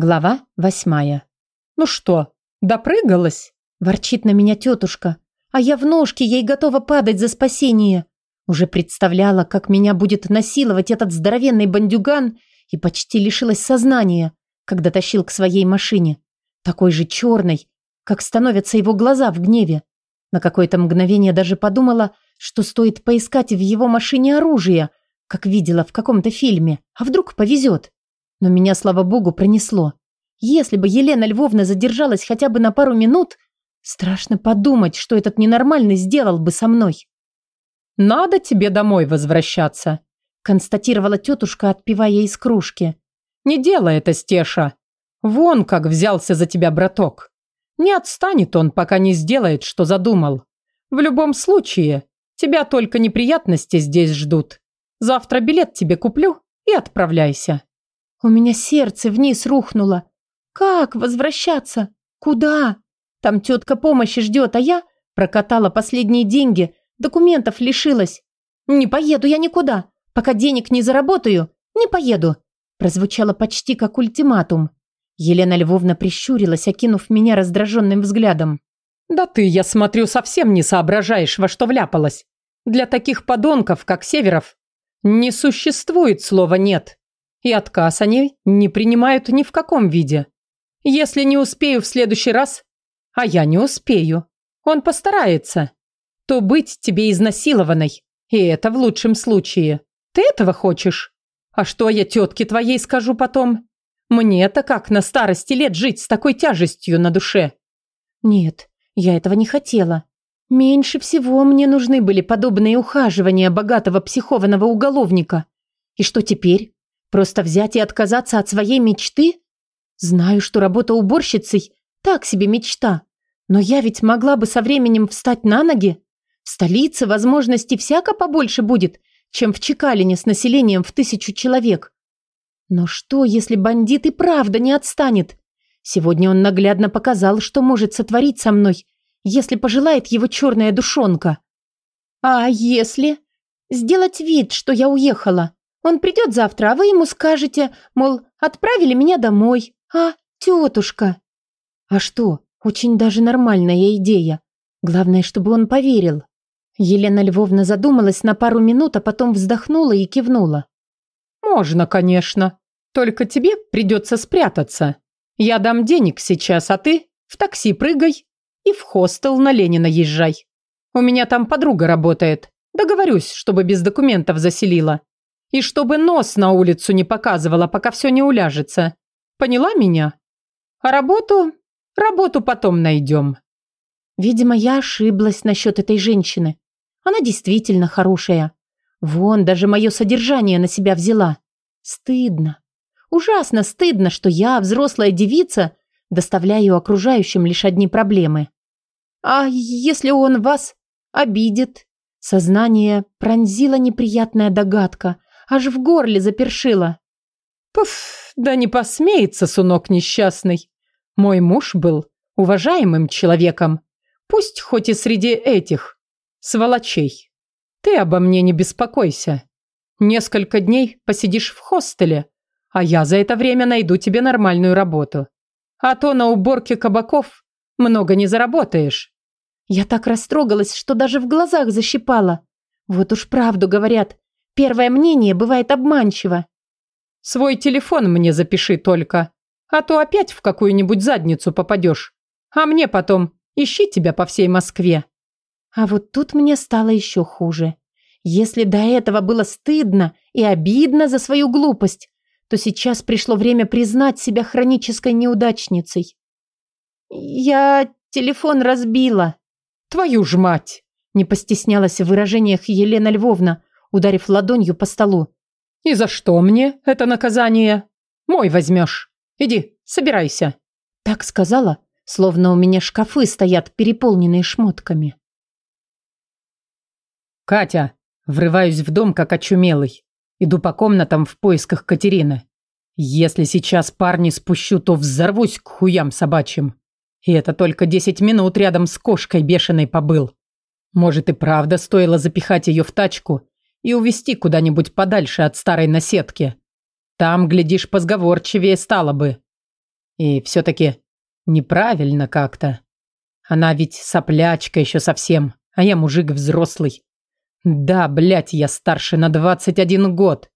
Глава восьмая. «Ну что, допрыгалась?» Ворчит на меня тетушка, а я в ножки ей готова падать за спасение. Уже представляла, как меня будет насиловать этот здоровенный бандюган и почти лишилась сознания, когда тащил к своей машине. Такой же черной, как становятся его глаза в гневе. На какое-то мгновение даже подумала, что стоит поискать в его машине оружие, как видела в каком-то фильме, а вдруг повезет. Но меня, слава богу, пронесло. Если бы Елена Львовна задержалась хотя бы на пару минут, страшно подумать, что этот ненормальный сделал бы со мной. «Надо тебе домой возвращаться», констатировала тетушка, отпивая из кружки. «Не делай это, Стеша. Вон как взялся за тебя браток. Не отстанет он, пока не сделает, что задумал. В любом случае, тебя только неприятности здесь ждут. Завтра билет тебе куплю и отправляйся». У меня сердце вниз рухнуло. Как возвращаться? Куда? Там тетка помощи ждет, а я прокатала последние деньги, документов лишилась. Не поеду я никуда. Пока денег не заработаю, не поеду. Прозвучало почти как ультиматум. Елена Львовна прищурилась, окинув меня раздраженным взглядом. «Да ты, я смотрю, совсем не соображаешь, во что вляпалась. Для таких подонков, как Северов, не существует слова «нет». И отказ они не принимают ни в каком виде. Если не успею в следующий раз, а я не успею, он постарается, то быть тебе изнасилованной. И это в лучшем случае. Ты этого хочешь? А что я тетке твоей скажу потом? Мне-то как на старости лет жить с такой тяжестью на душе? Нет, я этого не хотела. Меньше всего мне нужны были подобные ухаживания богатого психованного уголовника. И что теперь? Просто взять и отказаться от своей мечты? Знаю, что работа уборщицей – так себе мечта. Но я ведь могла бы со временем встать на ноги. В столице возможностей всяко побольше будет, чем в Чекалине с населением в тысячу человек. Но что, если бандит и правда не отстанет? Сегодня он наглядно показал, что может сотворить со мной, если пожелает его черная душонка. А если сделать вид, что я уехала? Он придет завтра, а вы ему скажете, мол, отправили меня домой. А, тетушка. А что, очень даже нормальная идея. Главное, чтобы он поверил. Елена Львовна задумалась на пару минут, а потом вздохнула и кивнула. «Можно, конечно. Только тебе придется спрятаться. Я дам денег сейчас, а ты в такси прыгай и в хостел на Ленина езжай. У меня там подруга работает. Договорюсь, чтобы без документов заселила. И чтобы нос на улицу не показывала, пока все не уляжется. Поняла меня? А работу? Работу потом найдем. Видимо, я ошиблась насчет этой женщины. Она действительно хорошая. Вон, даже мое содержание на себя взяла. Стыдно. Ужасно стыдно, что я, взрослая девица, доставляю окружающим лишь одни проблемы. А если он вас обидит? Сознание пронзила неприятная догадка, аж в горле запершило. Пуф, да не посмеется, сунок несчастный. Мой муж был уважаемым человеком, пусть хоть и среди этих сволочей. Ты обо мне не беспокойся. Несколько дней посидишь в хостеле, а я за это время найду тебе нормальную работу. А то на уборке кабаков много не заработаешь. Я так растрогалась, что даже в глазах защипала. Вот уж правду говорят, Первое мнение бывает обманчиво. Свой телефон мне запиши только, а то опять в какую-нибудь задницу попадешь. А мне потом ищи тебя по всей Москве. А вот тут мне стало еще хуже. Если до этого было стыдно и обидно за свою глупость, то сейчас пришло время признать себя хронической неудачницей. Я телефон разбила. Твою ж мать! Не постеснялась в выражениях Елена Львовна, ударив ладонью по столу. «И за что мне это наказание? Мой возьмешь. Иди, собирайся». Так сказала, словно у меня шкафы стоят, переполненные шмотками. «Катя!» Врываюсь в дом, как очумелый. Иду по комнатам в поисках Катерины. Если сейчас парни спущу, то взорвусь к хуям собачьим. И это только десять минут рядом с кошкой бешеной побыл. Может и правда стоило запихать ее в тачку и увезти куда-нибудь подальше от старой наседки. Там, глядишь, позговорчивее стало бы. И все-таки неправильно как-то. Она ведь соплячка еще совсем, а я мужик взрослый. Да, блядь, я старше на 21 год.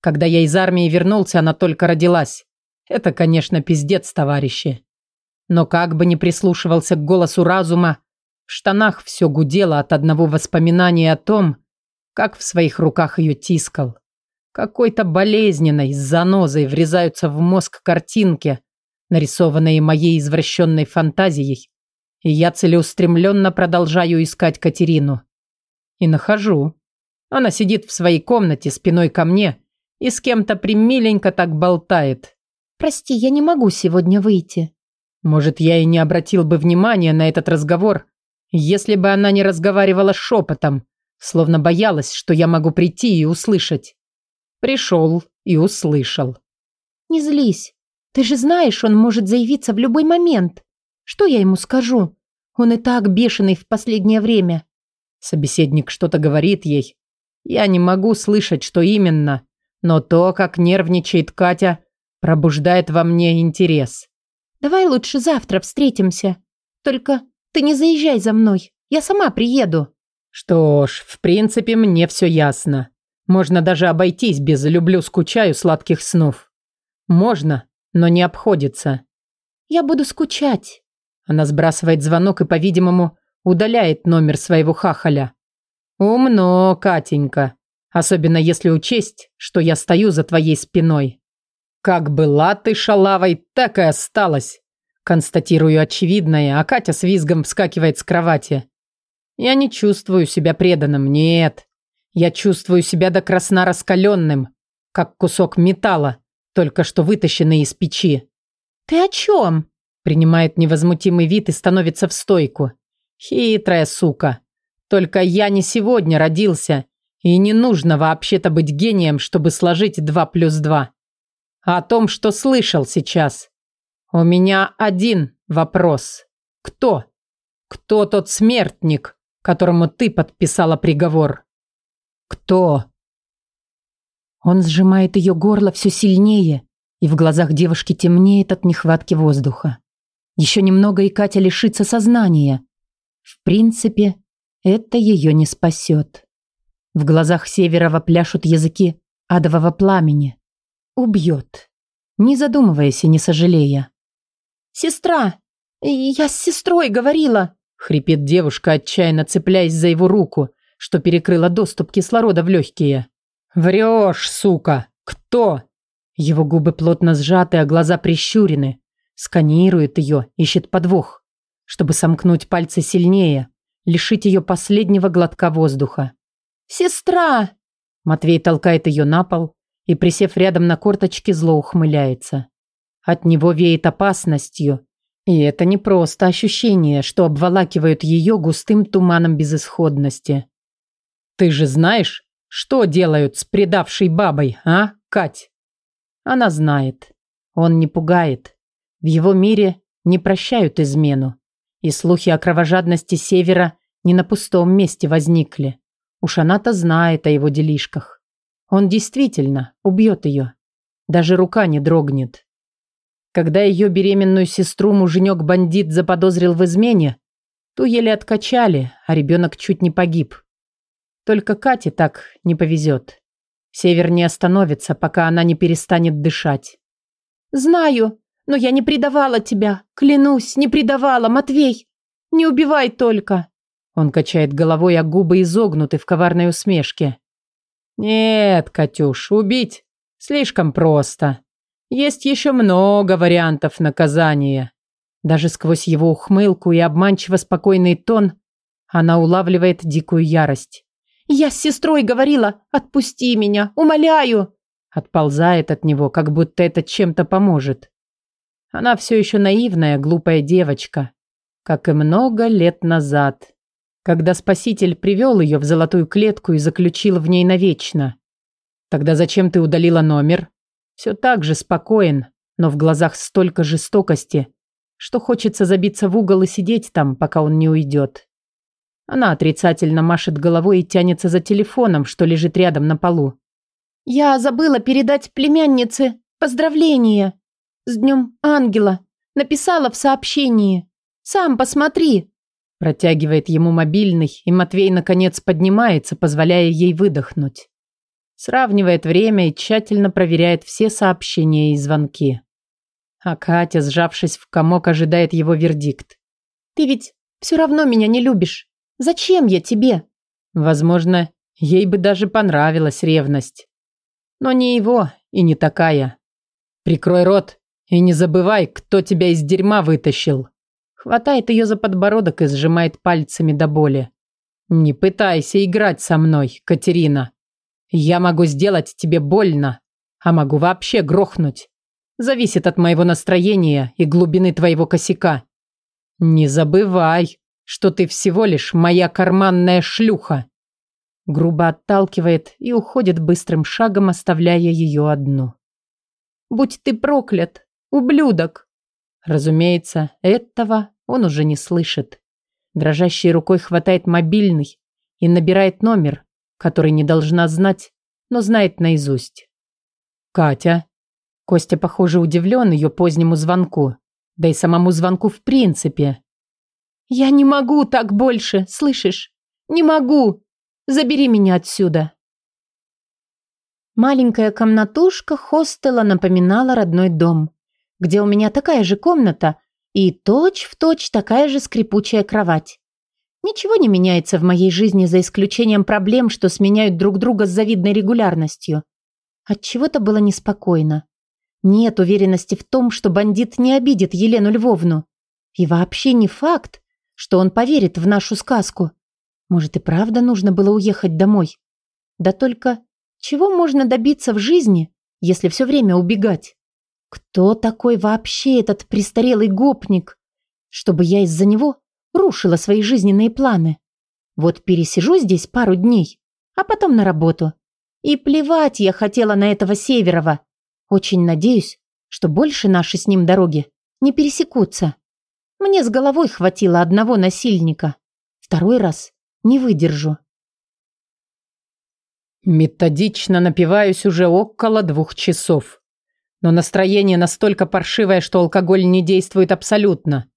Когда я из армии вернулся, она только родилась. Это, конечно, пиздец, товарищи. Но как бы ни прислушивался к голосу разума, в штанах все гудело от одного воспоминания о том, как в своих руках ее тискал. Какой-то болезненной, с занозой врезаются в мозг картинки, нарисованные моей извращенной фантазией, и я целеустремленно продолжаю искать Катерину. И нахожу. Она сидит в своей комнате спиной ко мне и с кем-то примиленько так болтает. «Прости, я не могу сегодня выйти». Может, я и не обратил бы внимания на этот разговор, если бы она не разговаривала шепотом, словно боялась, что я могу прийти и услышать. Пришел и услышал. «Не злись. Ты же знаешь, он может заявиться в любой момент. Что я ему скажу? Он и так бешеный в последнее время». Собеседник что-то говорит ей. Я не могу слышать, что именно, но то, как нервничает Катя, пробуждает во мне интерес. «Давай лучше завтра встретимся. Только ты не заезжай за мной. Я сама приеду». Что ж, в принципе, мне все ясно. Можно даже обойтись без «люблю, скучаю» сладких снов. Можно, но не обходится. Я буду скучать. Она сбрасывает звонок и, по-видимому, удаляет номер своего хахаля. Умно, Катенька. Особенно если учесть, что я стою за твоей спиной. Как была ты шалавой, так и осталась. Констатирую очевидное, а Катя с визгом вскакивает с кровати. Я не чувствую себя преданным, нет. Я чувствую себя до красна раскаленным, как кусок металла, только что вытащенный из печи. «Ты о чем?» Принимает невозмутимый вид и становится в стойку. Хитрая сука. Только я не сегодня родился, и не нужно вообще-то быть гением, чтобы сложить два плюс два. А о том, что слышал сейчас. У меня один вопрос. Кто? Кто тот смертник, которому ты подписала приговор? Кто? Он сжимает ее горло все сильнее, и в глазах девушки темнеет от нехватки воздуха. Еще немного, и Катя лишится сознания. В принципе, это ее не спасет. В глазах Северова пляшут языки адового пламени. Убьет, не задумываясь и не сожалея. «Сестра! Я с сестрой говорила!» Хрипит девушка, отчаянно цепляясь за его руку, что перекрыла доступ кислорода в легкие. «Врешь, сука! Кто?» Его губы плотно сжаты, а глаза прищурены. Сканирует ее, ищет подвох, чтобы сомкнуть пальцы сильнее, лишить ее последнего глотка воздуха. «Сестра!» Матвей толкает ее на пол и, присев рядом на корточке, зло ухмыляется. От него веет опасностью, и это не просто ощущение, что обволакивают ее густым туманом безысходности. «Ты же знаешь, что делают с предавшей бабой, а, Кать?» Она знает. Он не пугает. В его мире не прощают измену. И слухи о кровожадности Севера не на пустом месте возникли. Уж она-то знает о его делишках. Он действительно убьет ее. Даже рука не дрогнет. Когда ее беременную сестру муженек-бандит заподозрил в измене, ту еле откачали, а ребенок чуть не погиб. Только Кате так не повезет. Север не остановится, пока она не перестанет дышать. «Знаю, но я не предавала тебя. Клянусь, не предавала, Матвей. Не убивай только». Он качает головой, а губы изогнуты в коварной усмешке. «Нет, Катюш, убить слишком просто. Есть еще много вариантов наказания». Даже сквозь его ухмылку и обманчиво спокойный тон она улавливает дикую ярость. «Я с сестрой говорила, отпусти меня, умоляю!» Отползает от него, как будто это чем-то поможет. Она все еще наивная, глупая девочка, как и много лет назад, когда спаситель привел ее в золотую клетку и заключил в ней навечно. Тогда зачем ты удалила номер? Все так же спокоен, но в глазах столько жестокости, что хочется забиться в угол и сидеть там, пока он не уйдет. Она отрицательно машет головой и тянется за телефоном, что лежит рядом на полу. «Я забыла передать племяннице поздравления!» С днем ангела. Написала в сообщении. Сам посмотри. Протягивает ему мобильный, и Матвей наконец поднимается, позволяя ей выдохнуть. Сравнивает время и тщательно проверяет все сообщения и звонки. А Катя, сжавшись в комок, ожидает его вердикт. «Ты ведь все равно меня не любишь. Зачем я тебе?» Возможно, ей бы даже понравилась ревность. Но не его и не такая. «Прикрой рот и не забывай, кто тебя из дерьма вытащил». Хватает ее за подбородок и сжимает пальцами до боли. «Не пытайся играть со мной, Катерина. Я могу сделать тебе больно, а могу вообще грохнуть. Зависит от моего настроения и глубины твоего косяка. Не забывай, что ты всего лишь моя карманная шлюха. Грубо отталкивает и уходит быстрым шагом, оставляя ее одну. Будь ты проклят, ублюдок. Разумеется, этого он уже не слышит. Дрожащей рукой хватает мобильный и набирает номер, который не должна знать, но знает наизусть. «Катя?» Костя, похоже, удивлен ее позднему звонку. Да и самому звонку в принципе. «Я не могу так больше, слышишь? Не могу! Забери меня отсюда!» Маленькая комнатушка хостела напоминала родной дом, где у меня такая же комната и точь-в-точь точь такая же скрипучая кровать. Ничего не меняется в моей жизни за исключением проблем, что сменяют друг друга с завидной регулярностью. От чего-то было неспокойно. Нет уверенности в том, что бандит не обидит Елену Львовну. И вообще не факт, что он поверит в нашу сказку. Может и правда нужно было уехать домой. Да только чего можно добиться в жизни, если все время убегать? Кто такой вообще этот престарелый гопник, чтобы я из-за него рушила свои жизненные планы? Вот пересижу здесь пару дней, а потом на работу. И плевать я хотела на этого Северова. Очень надеюсь, что больше наши с ним дороги не пересекутся. Мне с головой хватило одного насильника. Второй раз не выдержу. Методично напиваюсь уже около двух часов. Но настроение настолько паршивое, что алкоголь не действует абсолютно.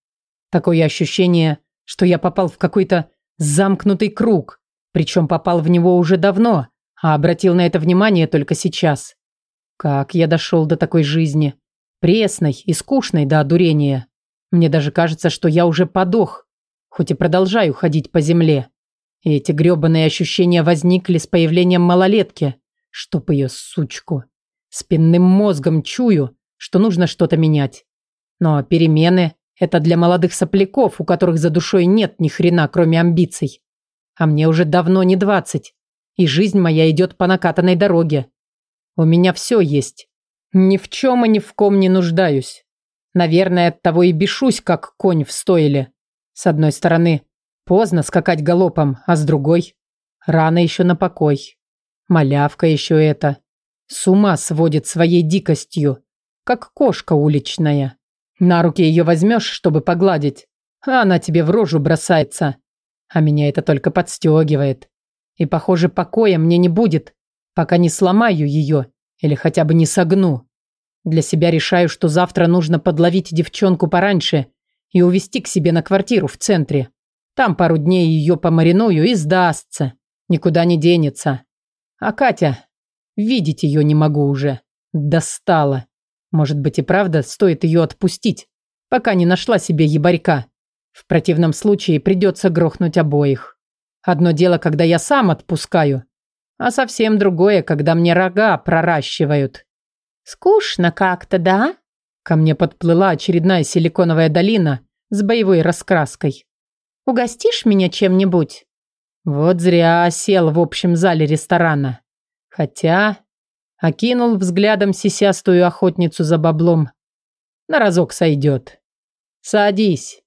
Такое ощущение, что я попал в какой-то замкнутый круг, причем попал в него уже давно, а обратил на это внимание только сейчас. Как я дошел до такой жизни? Пресной и скучной до одурения. Мне даже кажется, что я уже подох, хоть и продолжаю ходить по земле. И эти грёбаные ощущения возникли с появлением малолетки. Чтоб ее сучку. Спинным мозгом чую, что нужно что-то менять. Но перемены – это для молодых сопляков, у которых за душой нет ни хрена, кроме амбиций. А мне уже давно не двадцать, и жизнь моя идет по накатанной дороге. У меня все есть. Ни в чем и ни в ком не нуждаюсь. Наверное, от того и бешусь, как конь в стойле. С одной стороны, поздно скакать галопом, а с другой, рано еще на покой. Малявка еще это. С ума сводит своей дикостью, как кошка уличная. На руки ее возьмешь, чтобы погладить, а она тебе в рожу бросается. А меня это только подстегивает. И, похоже, покоя мне не будет, пока не сломаю ее или хотя бы не согну. Для себя решаю, что завтра нужно подловить девчонку пораньше и увезти к себе на квартиру в центре. Там пару дней ее помариную и сдастся. Никуда не денется. А Катя... Видеть ее не могу уже. Достала. Может быть и правда стоит ее отпустить, пока не нашла себе ебарька. В противном случае придется грохнуть обоих. Одно дело, когда я сам отпускаю, а совсем другое, когда мне рога проращивают. Скучно как-то, да? Ко мне подплыла очередная силиконовая долина с боевой раскраской. Угостишь меня чем-нибудь? Вот зря сел в общем зале ресторана. Хотя окинул взглядом сисястую охотницу за баблом. На разок сойдет. Садись.